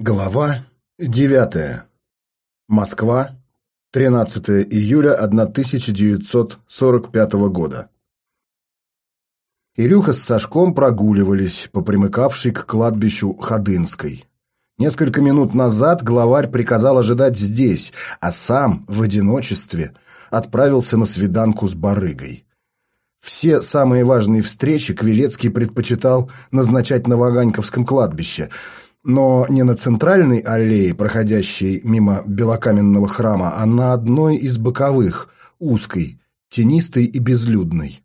Глава 9. Москва. 13 июля 1945 года. Илюха с Сашком прогуливались по примыкавшей к кладбищу Ходынской. Несколько минут назад главарь приказал ожидать здесь, а сам в одиночестве отправился на свиданку с барыгой. Все самые важные встречи Квилецкий предпочитал назначать на Ваганьковском кладбище – но не на центральной аллее, проходящей мимо белокаменного храма, а на одной из боковых, узкой, тенистой и безлюдной.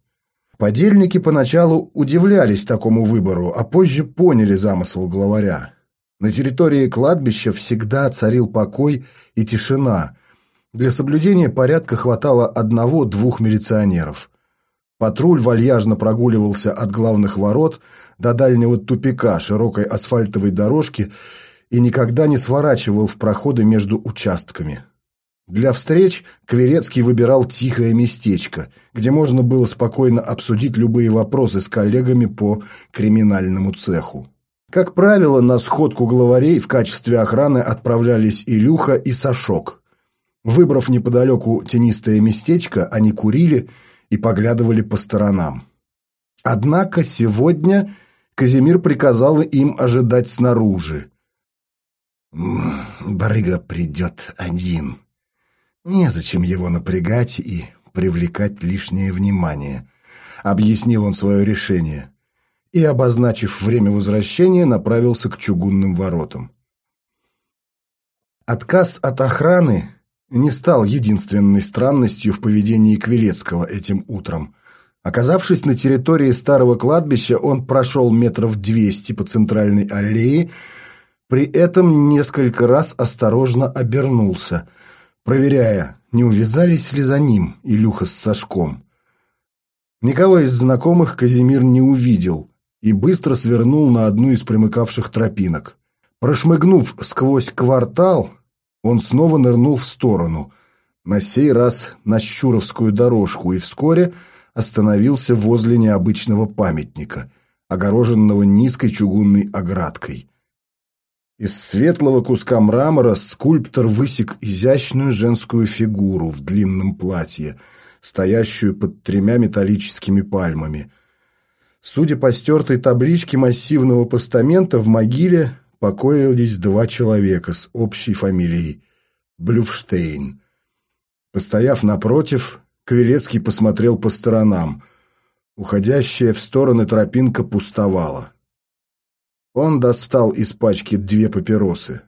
Подельники поначалу удивлялись такому выбору, а позже поняли замысел главаря. На территории кладбища всегда царил покой и тишина. Для соблюдения порядка хватало одного-двух милиционеров. Патруль вальяжно прогуливался от главных ворот до дальнего тупика широкой асфальтовой дорожки и никогда не сворачивал в проходы между участками. Для встреч Кверецкий выбирал тихое местечко, где можно было спокойно обсудить любые вопросы с коллегами по криминальному цеху. Как правило, на сходку главарей в качестве охраны отправлялись Илюха и Сашок. Выбрав неподалеку тенистое местечко, они курили и поглядывали по сторонам. Однако сегодня Казимир приказал им ожидать снаружи. «Барыга придет один. Незачем его напрягать и привлекать лишнее внимание», — объяснил он свое решение и, обозначив время возвращения, направился к чугунным воротам. Отказ от охраны не стал единственной странностью в поведении Квилецкого этим утром. Оказавшись на территории старого кладбища, он прошел метров двести по центральной аллее, при этом несколько раз осторожно обернулся, проверяя, не увязались ли за ним Илюха с Сашком. Никого из знакомых Казимир не увидел и быстро свернул на одну из примыкавших тропинок. Прошмыгнув сквозь квартал, он снова нырнул в сторону, на сей раз на Щуровскую дорожку, и вскоре остановился возле необычного памятника, огороженного низкой чугунной оградкой. Из светлого куска мрамора скульптор высек изящную женскую фигуру в длинном платье, стоящую под тремя металлическими пальмами. Судя по стертой табличке массивного постамента, в могиле покоились два человека с общей фамилией Блюфштейн. Постояв напротив, Квилецкий посмотрел по сторонам. Уходящая в стороны тропинка пустовала. Он достал из пачки две папиросы.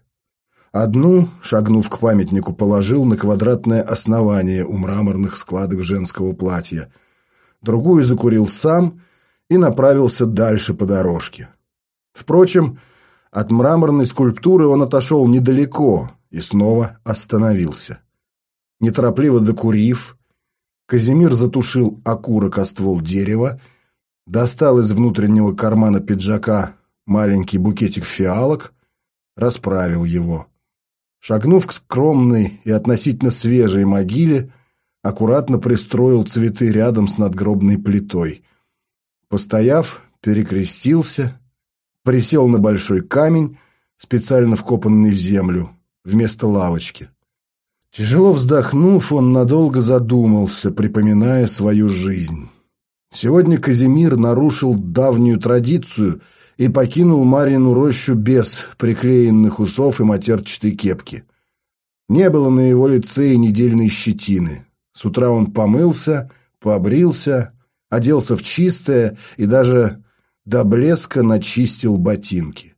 Одну, шагнув к памятнику, положил на квадратное основание у мраморных складок женского платья. Другую закурил сам и направился дальше по дорожке. Впрочем, от мраморной скульптуры он отошел недалеко и снова остановился. Неторопливо докурив, Казимир затушил окурок о ствол дерева, достал из внутреннего кармана пиджака маленький букетик фиалок, расправил его. Шагнув к скромной и относительно свежей могиле, аккуратно пристроил цветы рядом с надгробной плитой. Постояв, перекрестился присел на большой камень, специально вкопанный в землю, вместо лавочки. Тяжело вздохнув, он надолго задумался, припоминая свою жизнь. Сегодня Казимир нарушил давнюю традицию и покинул Марину рощу без приклеенных усов и матерчатой кепки. Не было на его лице и недельной щетины. С утра он помылся, побрился, оделся в чистое и даже до блеска начистил ботинки.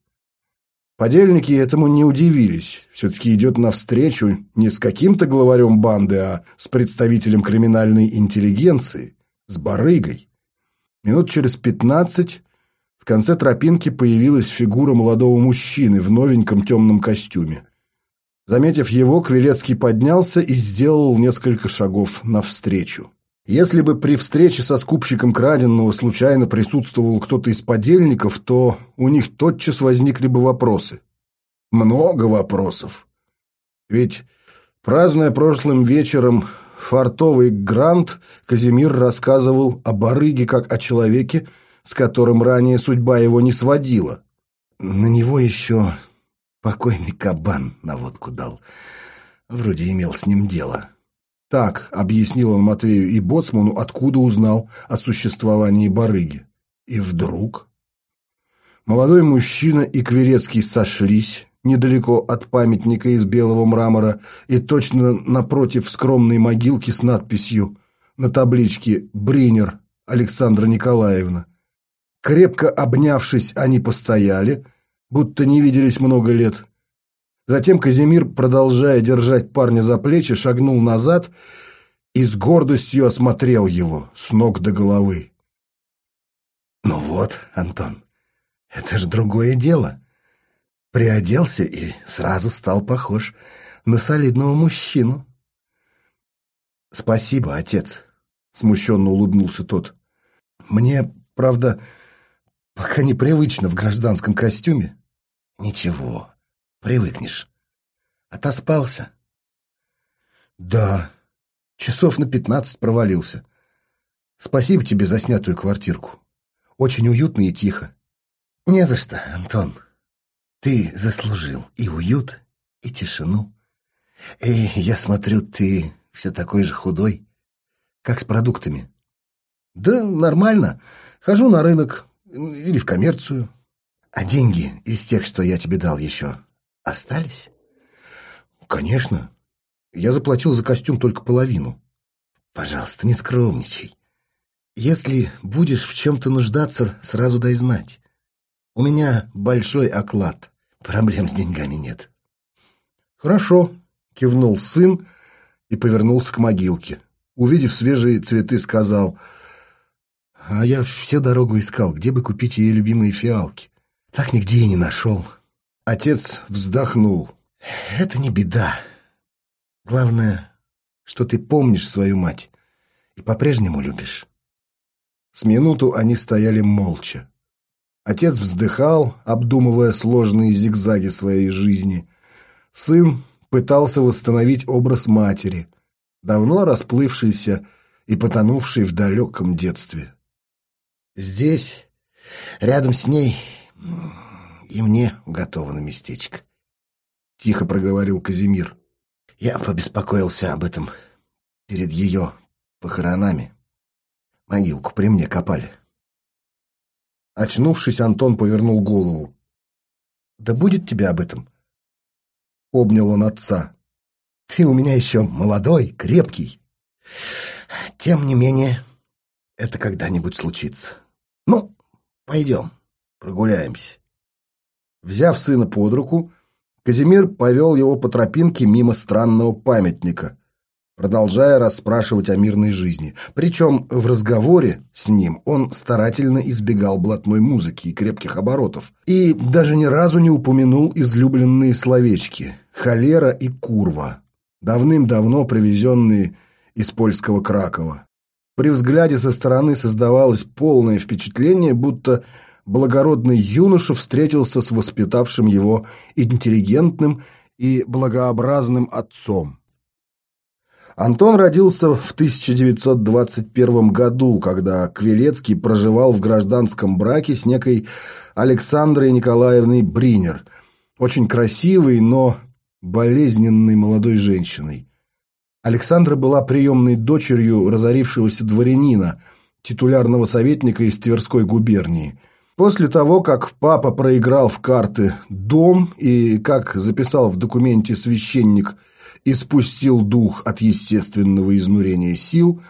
Подельники этому не удивились. Все-таки идет навстречу не с каким-то главарем банды, а с представителем криминальной интеллигенции, с барыгой. Минут через пятнадцать в конце тропинки появилась фигура молодого мужчины в новеньком темном костюме. Заметив его, Квилецкий поднялся и сделал несколько шагов навстречу. Если бы при встрече со скупщиком краденного случайно присутствовал кто-то из подельников, то у них тотчас возникли бы вопросы. Много вопросов. Ведь, празднуя прошлым вечером фартовый грант, Казимир рассказывал о барыге как о человеке, с которым ранее судьба его не сводила. На него еще Покойный кабан на водку дал. Вроде имел с ним дело. Так, объяснил он Матвею и Боцману, откуда узнал о существовании барыги. И вдруг... Молодой мужчина и Кверецкий сошлись недалеко от памятника из белого мрамора и точно напротив скромной могилки с надписью на табличке «Бринер Александра Николаевна». Крепко обнявшись, они постояли, будто не виделись много лет. Затем Казимир, продолжая держать парня за плечи, шагнул назад и с гордостью осмотрел его с ног до головы. «Ну вот, Антон, это же другое дело». Приоделся и сразу стал похож на солидного мужчину. «Спасибо, отец», — смущенно улыбнулся тот. «Мне, правда, пока непривычно в гражданском костюме». «Ничего, привыкнешь. Отоспался?» «Да, часов на пятнадцать провалился. Спасибо тебе за снятую квартирку. Очень уютно и тихо». «Не за что, Антон», ты заслужил и уют, и тишину. Эй, я смотрю, ты все такой же худой. Как с продуктами? Да нормально. Хожу на рынок или в коммерцию. А деньги из тех, что я тебе дал еще, остались? Конечно. Я заплатил за костюм только половину. Пожалуйста, не скромничай. Если будешь в чем-то нуждаться, сразу дай знать. У меня большой оклад. Проблем с деньгами нет. Хорошо, кивнул сын и повернулся к могилке. Увидев свежие цветы, сказал, а я всю дорогу искал, где бы купить ее любимые фиалки. Так нигде и не нашел. Отец вздохнул. Это не беда. Главное, что ты помнишь свою мать и по-прежнему любишь. С минуту они стояли молча. Отец вздыхал, обдумывая сложные зигзаги своей жизни. Сын пытался восстановить образ матери, давно расплывшийся и потонувший в далеком детстве. Здесь, рядом с ней, и мне уготовано местечко. Тихо проговорил Казимир. Я побеспокоился об этом перед ее похоронами. Могилку при мне копали. Очнувшись, Антон повернул голову. «Да будет тебе об этом?» Обнял он отца. «Ты у меня еще молодой, крепкий. Тем не менее, это когда-нибудь случится. Ну, пойдем, прогуляемся». Взяв сына под руку, Казимир повел его по тропинке мимо странного памятника, продолжая расспрашивать о мирной жизни. Причем в разговоре с ним он старательно избегал блатной музыки и крепких оборотов. И даже ни разу не упомянул излюбленные словечки «холера» и «курва», давным-давно привезенные из польского Кракова. При взгляде со стороны создавалось полное впечатление, будто благородный юноша встретился с воспитавшим его интеллигентным и благообразным отцом. Антон родился в 1921 году, когда Квилецкий проживал в гражданском браке с некой Александрой Николаевной Бринер, очень красивой, но болезненной молодой женщиной. Александра была приемной дочерью разорившегося дворянина, титулярного советника из Тверской губернии. После того, как папа проиграл в карты дом и, как записал в документе священник – и спустил дух от естественного изнурения сил,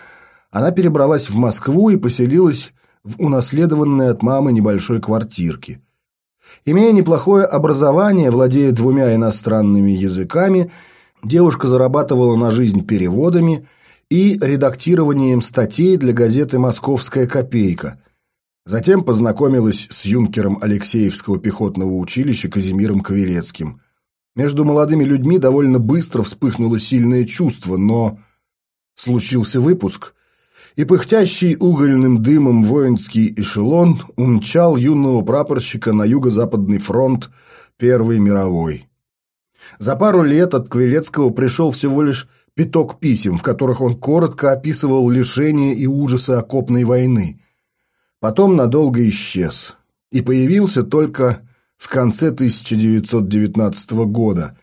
она перебралась в Москву и поселилась в унаследованной от мамы небольшой квартирке. Имея неплохое образование, владея двумя иностранными языками, девушка зарабатывала на жизнь переводами и редактированием статей для газеты «Московская копейка», Затем познакомилась с юнкером Алексеевского пехотного училища Казимиром Кавелецким. Между молодыми людьми довольно быстро вспыхнуло сильное чувство, но случился выпуск, и пыхтящий угольным дымом воинский эшелон умчал юного прапорщика на юго-западный фронт Первой мировой. За пару лет от Квилецкого пришел всего лишь пяток писем, в которых он коротко описывал лишения и ужасы окопной войны. Потом надолго исчез, и появился только в конце 1919 года,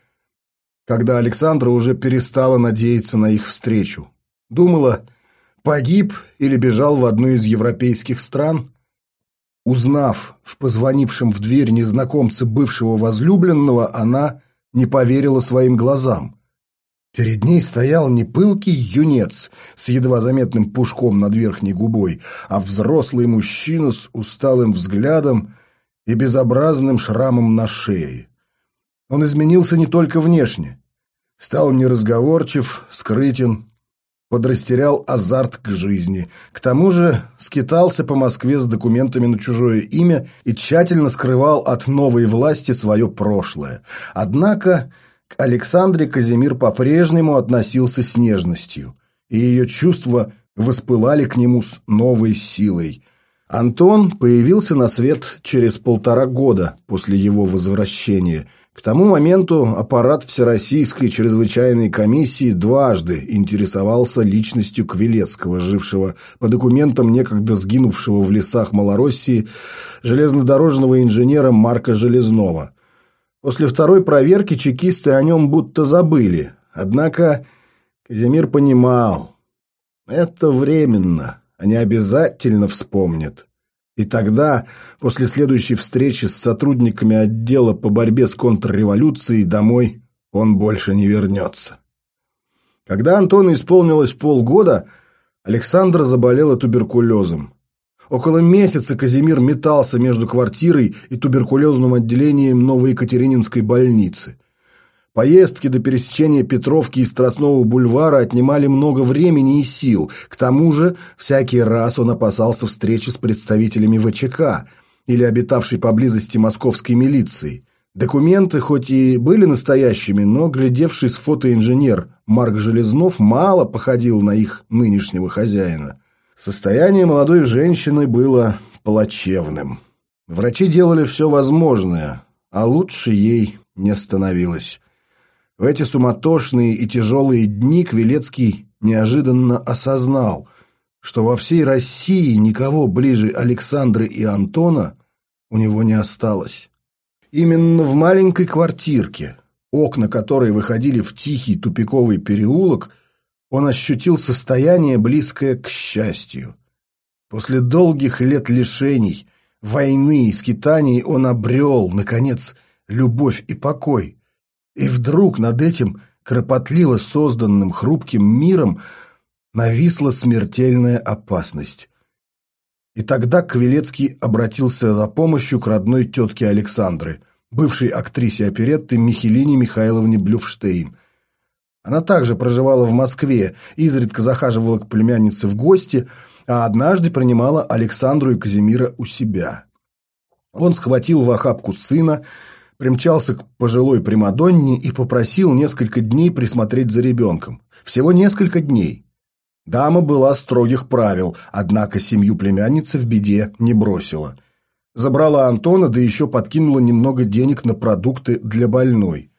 когда Александра уже перестала надеяться на их встречу. Думала, погиб или бежал в одну из европейских стран. Узнав в позвонившем в дверь незнакомце бывшего возлюбленного, она не поверила своим глазам. Перед ней стоял не пылкий юнец с едва заметным пушком над верхней губой, а взрослый мужчина с усталым взглядом и безобразным шрамом на шее. Он изменился не только внешне. Стал неразговорчив, скрытен, подрастерял азарт к жизни. К тому же скитался по Москве с документами на чужое имя и тщательно скрывал от новой власти свое прошлое. Однако к Александре Казимир по-прежнему относился с нежностью, и ее чувства воспылали к нему с новой силой. Антон появился на свет через полтора года после его возвращения. К тому моменту аппарат Всероссийской чрезвычайной комиссии дважды интересовался личностью Квилецкого, жившего по документам некогда сгинувшего в лесах Малороссии железнодорожного инженера Марка Железнова. После второй проверки чекисты о нем будто забыли. Однако Казимир понимал, это временно, они обязательно вспомнят. И тогда, после следующей встречи с сотрудниками отдела по борьбе с контрреволюцией, домой он больше не вернется. Когда Антону исполнилось полгода, Александр заболела туберкулезом. Около месяца Казимир метался между квартирой и туберкулезным отделением Новоекатерининской больницы. Поездки до пересечения Петровки и Страстного бульвара отнимали много времени и сил. К тому же, всякий раз он опасался встречи с представителями ВЧК или обитавшей поблизости московской милиции. Документы хоть и были настоящими, но глядевший с фотоинженер Марк Железнов мало походил на их нынешнего хозяина. Состояние молодой женщины было плачевным. Врачи делали все возможное, а лучше ей не становилось. В эти суматошные и тяжелые дни Квилецкий неожиданно осознал, что во всей России никого ближе Александры и Антона у него не осталось. Именно в маленькой квартирке, окна которой выходили в тихий тупиковый переулок – он ощутил состояние, близкое к счастью. После долгих лет лишений, войны и скитаний он обрел, наконец, любовь и покой. И вдруг над этим кропотливо созданным хрупким миром нависла смертельная опасность. И тогда Квилецкий обратился за помощью к родной тетке Александры, бывшей актрисе оперетты Михелине Михайловне Блюфштейн, она также проживала в Москве, изредка захаживала к племяннице в гости, а однажды принимала Александру и Казимира у себя. Он схватил в охапку сына, примчался к пожилой Примадонне и попросил несколько дней присмотреть за ребенком. Всего несколько дней. Дама была строгих правил, однако семью племянницы в беде не бросила. Забрала Антона, да еще подкинула немного денег на продукты для больной.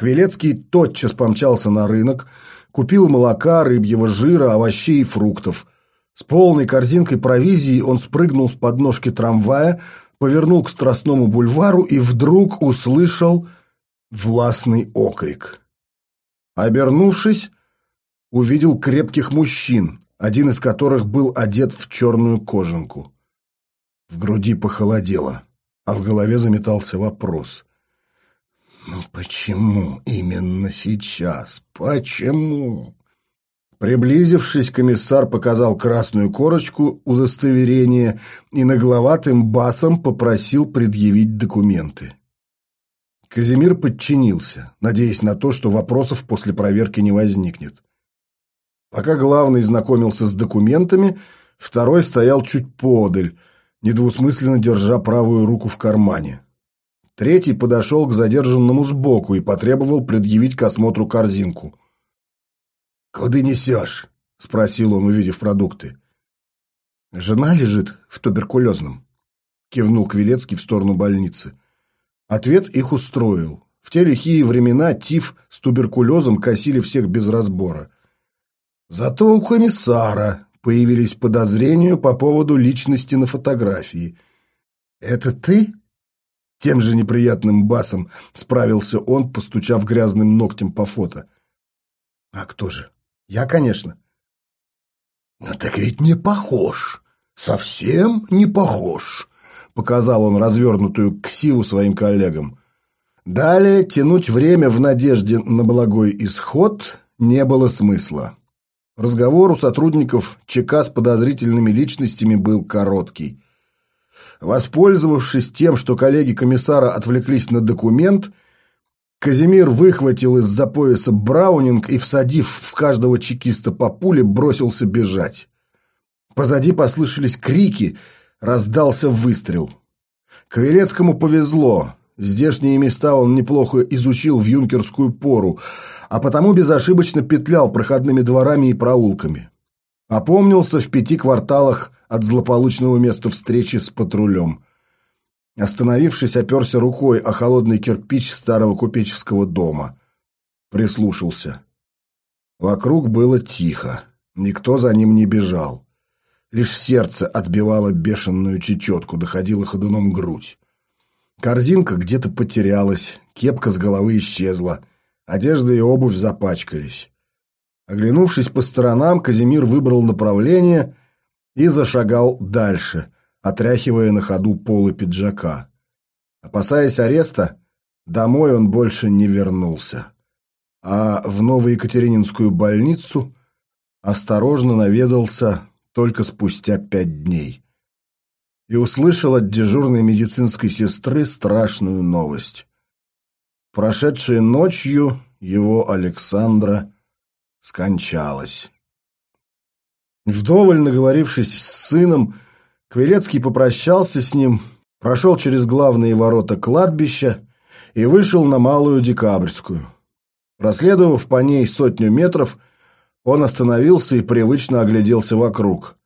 Квилецкий тотчас помчался на рынок, купил молока, рыбьего жира, овощей и фруктов. С полной корзинкой провизии он спрыгнул с подножки трамвая, повернул к Страстному бульвару и вдруг услышал властный окрик. Обернувшись, увидел крепких мужчин, один из которых был одет в черную кожанку. В груди похолодело, а в голове заметался вопрос. Но почему именно сейчас? Почему? Приблизившись, комиссар показал красную корочку удостоверения и нагловатым басом попросил предъявить документы. Казимир подчинился, надеясь на то, что вопросов после проверки не возникнет. Пока главный знакомился с документами, второй стоял чуть подаль, недвусмысленно держа правую руку в кармане. Третий подошел к задержанному сбоку и потребовал предъявить к осмотру корзинку. «Куда несешь?» – спросил он, увидев продукты. «Жена лежит в туберкулезном», – кивнул Квилецкий в сторону больницы. Ответ их устроил. В те лихие времена тиф с туберкулезом косили всех без разбора. Зато у комиссара появились подозрения по поводу личности на фотографии. «Это ты?» Тем же неприятным басом справился он, постучав грязным ногтем по фото. «А кто же? Я, конечно». «Ну так ведь не похож. Совсем не похож», — показал он развернутую ксиву своим коллегам. Далее тянуть время в надежде на благой исход не было смысла. Разговор у сотрудников ЧК с подозрительными личностями был короткий. Воспользовавшись тем, что коллеги комиссара отвлеклись на документ, Казимир выхватил из-за пояса браунинг и, всадив в каждого чекиста по пуле, бросился бежать. Позади послышались крики, раздался выстрел. Кавелецкому повезло. Здешние места он неплохо изучил в юнкерскую пору, а потому безошибочно петлял проходными дворами и проулками. Опомнился в пяти кварталах от злополучного места встречи с патрулем. Остановившись, оперся рукой о холодный кирпич старого купеческого дома. Прислушался. Вокруг было тихо. Никто за ним не бежал. Лишь сердце отбивало бешеную чечетку, доходила ходуном грудь. Корзинка где-то потерялась, кепка с головы исчезла, одежда и обувь запачкались. Оглянувшись по сторонам, Казимир выбрал направление и зашагал дальше, отряхивая на ходу полы пиджака. Опасаясь ареста, домой он больше не вернулся, а в Новоекатерининскую больницу осторожно наведался только спустя пять дней и услышал от дежурной медицинской сестры страшную новость. Прошедшей ночью его Александра скончалась. Вдоволь наговорившись с сыном, Квилецкий попрощался с ним, прошел через главные ворота кладбища и вышел на Малую Декабрьскую. Проследовав по ней сотню метров, он остановился и привычно огляделся вокруг.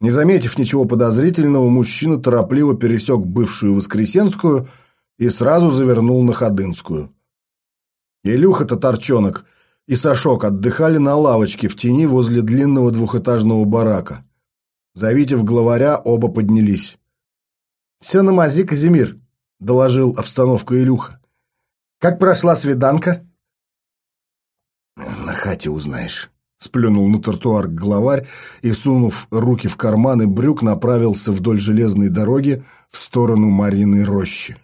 Не заметив ничего подозрительного, мужчина торопливо пересек бывшую Воскресенскую и сразу завернул на Ходынскую. Илюха-то торчонок и Сашок отдыхали на лавочке в тени возле длинного двухэтажного барака. Завидев главаря, оба поднялись. «Все на мази, Казимир», — доложил обстановку Илюха. «Как прошла свиданка?» «На хате узнаешь», — сплюнул на тротуар главарь и, сунув руки в карманы брюк, направился вдоль железной дороги в сторону Мариной рощи.